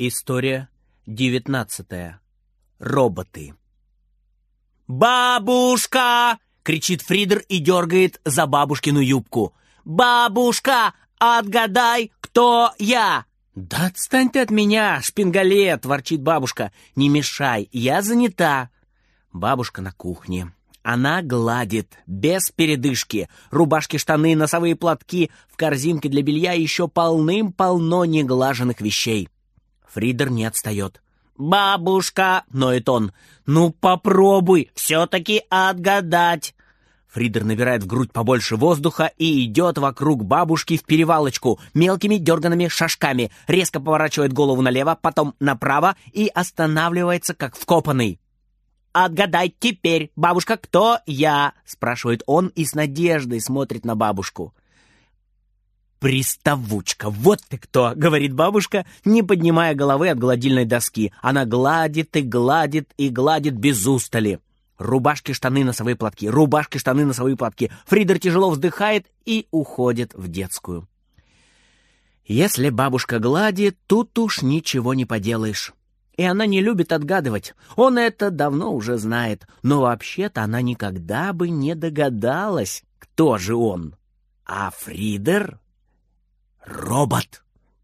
История девятнадцатая. Роботы. «Бабушка!» — кричит Фридер и дергает за бабушкину юбку. «Бабушка, отгадай, кто я!» «Да отстань ты от меня, шпингалет!» — ворчит бабушка. «Не мешай, я занята!» Бабушка на кухне. Она гладит, без передышки. Рубашки, штаны, носовые платки, в корзинке для белья еще полным-полно неглаженных вещей. Фридер не отстает. «Бабушка!» — ноет он. «Ну попробуй все-таки отгадать!» Фридер набирает в грудь побольше воздуха и идет вокруг бабушки в перевалочку мелкими дерганными шажками, резко поворачивает голову налево, потом направо и останавливается как вкопанный. «Отгадай теперь, бабушка, кто я?» — спрашивает он и с надеждой смотрит на бабушку. «Приставучка, вот ты кто!» — говорит бабушка, не поднимая головы от гладильной доски. Она гладит и гладит и гладит без устали. Рубашки, штаны, носовые платки. Рубашки, штаны, носовые платки. Фридер тяжело вздыхает и уходит в детскую. Если бабушка гладит, тут уж ничего не поделаешь. И она не любит отгадывать. Он это давно уже знает. Но вообще-то она никогда бы не догадалась, кто же он. А Фридер Робот!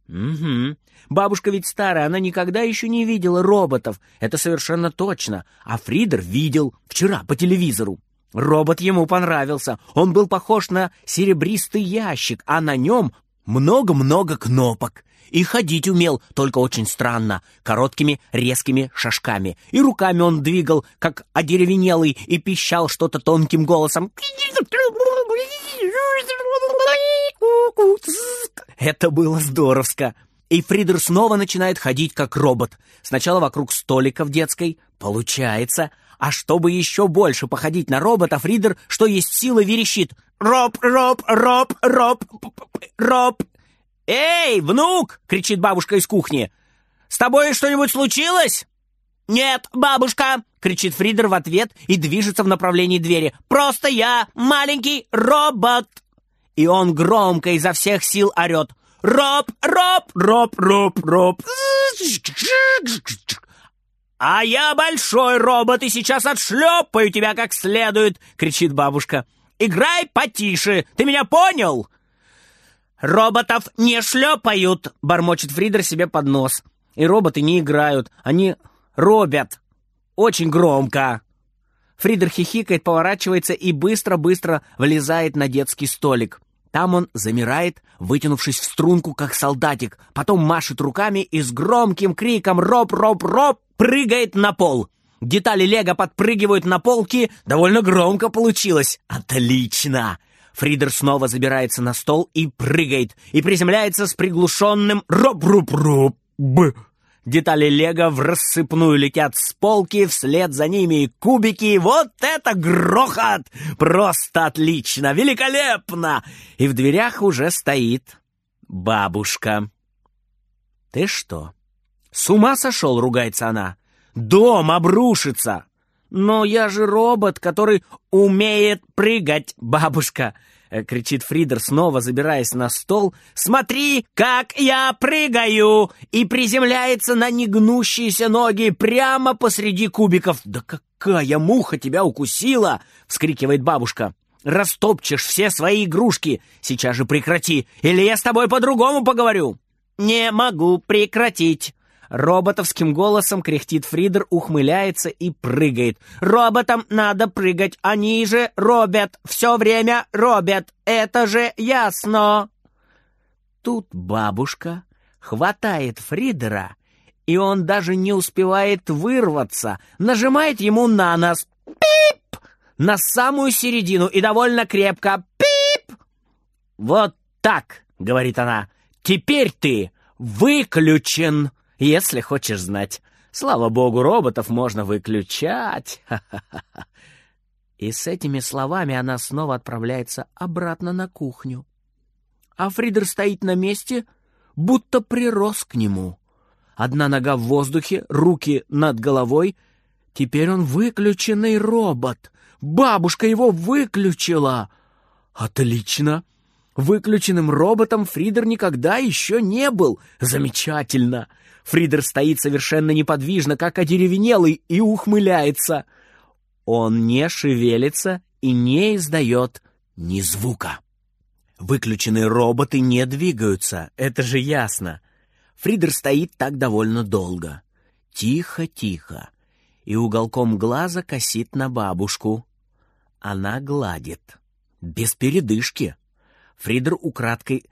Угу. Бабушка ведь старая, она никогда еще не видела роботов. Это совершенно точно. А Фридер видел вчера по телевизору. Робот ему понравился. Он был похож на серебристый ящик, а на нем много-много кнопок. И ходить умел, только очень странно, короткими резкими шажками. И руками он двигал, как одеревенелый, и пищал что-то тонким голосом. Это было здоровско. И Фридер снова начинает ходить как робот. Сначала вокруг столика в детской. Получается. А чтобы еще больше походить на робота, Фридер, что есть силы, верещит. «Роб, Роб, Роб, Роб, Роб!» «Эй, внук!» — кричит бабушка из кухни. «С тобой что-нибудь случилось?» «Нет, бабушка!» — кричит Фридер в ответ и движется в направлении двери. «Просто я маленький робот!» И он громко изо всех сил орет. «Роб! Роб! Роб! Роб! Роб!» «А я большой робот и сейчас отшлепаю тебя как следует!» — кричит бабушка. «Играй потише! Ты меня понял?» «Роботов не шлепают!» — бормочет Фридер себе под нос. И роботы не играют, они робят. Очень громко. Фридер хихикает, поворачивается и быстро-быстро влезает на детский столик. Там он замирает, вытянувшись в струнку, как солдатик, потом машет руками и с громким криком «Роп-роп-роп!» прыгает на пол. Детали лего подпрыгивают на полке, довольно громко получилось. Отлично! Фридер снова забирается на стол и прыгает, и приземляется с приглушенным «Роп-роп-роп!» Детали лего в рассыпную летят с полки, вслед за ними кубики. Вот это грохот! Просто отлично! Великолепно! И в дверях уже стоит бабушка. «Ты что, с ума сошел?» — ругается она. «Дом обрушится!» «Но я же робот, который умеет прыгать, бабушка!» Э, — кричит Фридер, снова забираясь на стол. «Смотри, как я прыгаю!» И приземляется на негнущиеся ноги прямо посреди кубиков. «Да какая муха тебя укусила!» — вскрикивает бабушка. «Растопчешь все свои игрушки! Сейчас же прекрати, или я с тобой по-другому поговорю!» «Не могу прекратить!» Роботовским голосом кряхтит Фридер, ухмыляется и прыгает. «Роботам надо прыгать, они же робят, все время робят, это же ясно!» Тут бабушка хватает Фридера, и он даже не успевает вырваться, нажимает ему на нос. «Пип!» На самую середину и довольно крепко. «Пип!» «Вот так!» — говорит она. «Теперь ты выключен!» Если хочешь знать. Слава богу, роботов можно выключать. И с этими словами она снова отправляется обратно на кухню. А Фридер стоит на месте, будто прирос к нему. Одна нога в воздухе, руки над головой. Теперь он выключенный робот. Бабушка его выключила. Отлично. Выключенным роботом Фридер никогда еще не был. Замечательно. Фридер стоит совершенно неподвижно, как одеревенелый, и ухмыляется. Он не шевелится и не издает ни звука. Выключенные роботы не двигаются, это же ясно. Фридер стоит так довольно долго. Тихо-тихо. И уголком глаза косит на бабушку. Она гладит. Без передышки. Фридер украдкой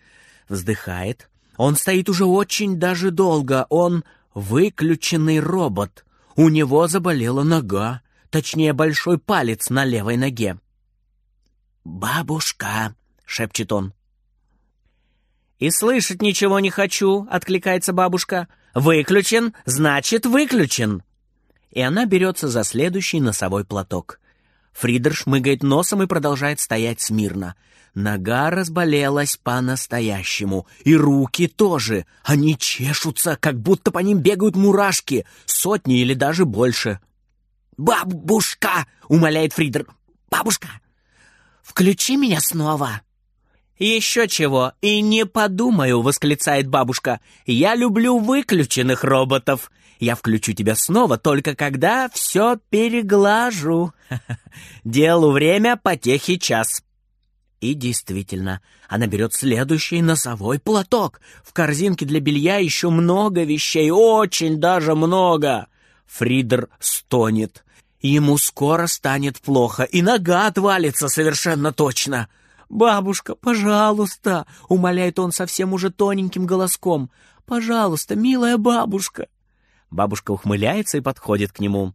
вздыхает. Он стоит уже очень даже долго. Он выключенный робот. У него заболела нога. Точнее, большой палец на левой ноге. «Бабушка!» — шепчет он. «И слышать ничего не хочу», — откликается бабушка. «Выключен, значит, выключен». И она берется за следующий носовой платок. Фридер шмыгает носом и продолжает стоять смирно. Нога разболелась по-настоящему. И руки тоже. Они чешутся, как будто по ним бегают мурашки. Сотни или даже больше. «Бабушка!» — умоляет Фридер. «Бабушка, включи меня снова!» «Еще чего, и не подумаю», — восклицает бабушка. «Я люблю выключенных роботов. Я включу тебя снова, только когда все переглажу. Делу время, потехи час». И действительно, она берет следующий носовой платок. В корзинке для белья еще много вещей, очень даже много. Фридер стонет. Ему скоро станет плохо, и нога отвалится совершенно точно. «Бабушка, пожалуйста!» — умоляет он совсем уже тоненьким голоском. «Пожалуйста, милая бабушка!» Бабушка ухмыляется и подходит к нему.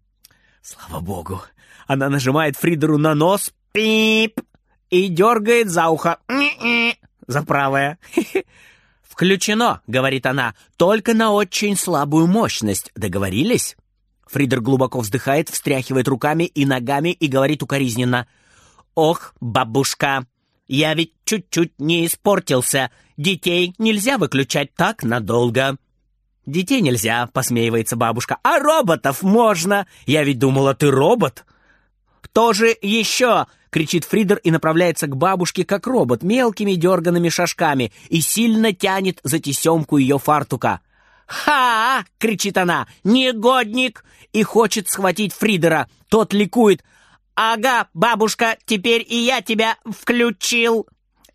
Слава богу! Она нажимает Фридеру на нос «пип» и дергает за ухо за правое. «Включено», — говорит она, — «только на очень слабую мощность. Договорились?» Фридер глубоко вздыхает, встряхивает руками и ногами и говорит укоризненно. «Ох, бабушка, я ведь чуть-чуть не испортился. Детей нельзя выключать так надолго». «Детей нельзя», — посмеивается бабушка. «А роботов можно! Я ведь думала, ты робот!» «Кто же еще?» — кричит Фридер и направляется к бабушке, как робот, мелкими дерганными шажками, и сильно тянет за тесемку ее фартука. «Ха!» — кричит она. «Негодник!» и хочет схватить Фридера. Тот ликует. «Ага, бабушка, теперь и я тебя включил!»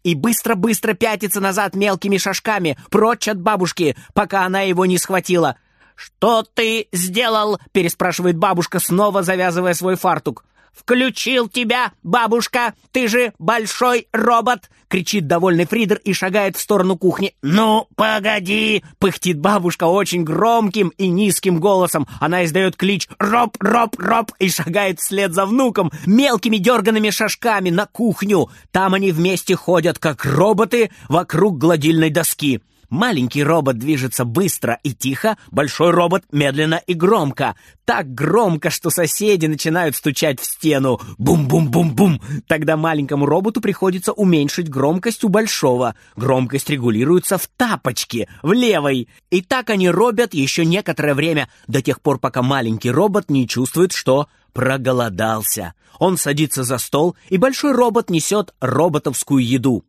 И быстро-быстро пятится назад мелкими шажками, прочь от бабушки, пока она его не схватила. «Что ты сделал?» — переспрашивает бабушка, снова завязывая свой фартук. «Включил тебя, бабушка! Ты же большой робот!» — кричит довольный Фридер и шагает в сторону кухни. «Ну, погоди!» — пыхтит бабушка очень громким и низким голосом. Она издает клич «Роб, роб, роб!» и шагает вслед за внуком мелкими дерганными шажками на кухню. Там они вместе ходят, как роботы, вокруг гладильной доски. Маленький робот движется быстро и тихо, большой робот медленно и громко. Так громко, что соседи начинают стучать в стену. Бум-бум-бум-бум. Тогда маленькому роботу приходится уменьшить громкость у большого. Громкость регулируется в тапочке, в левой. И так они робят еще некоторое время, до тех пор, пока маленький робот не чувствует, что проголодался. Он садится за стол, и большой робот несет роботовскую еду.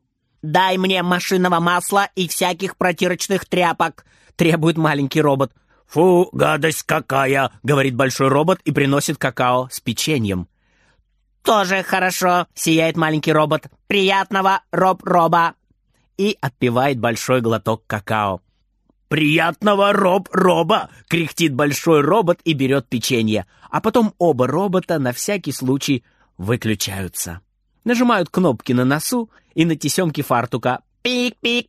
«Дай мне машинного масла и всяких протирочных тряпок», — требует маленький робот. «Фу, гадость какая!» — говорит большой робот и приносит какао с печеньем. «Тоже хорошо!» — сияет маленький робот. «Приятного, Роб-Роба!» И отпивает большой глоток какао. «Приятного, Роб-Роба!» — кряхтит большой робот и берет печенье. А потом оба робота на всякий случай выключаются нажимают кнопки на носу и на тесемке фартука. Пик-пик.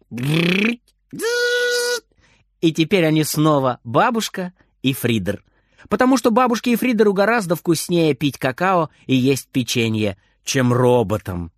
И теперь они снова бабушка и Фридер. Потому что бабушке и Фридеру гораздо вкуснее пить какао и есть печенье, чем роботам.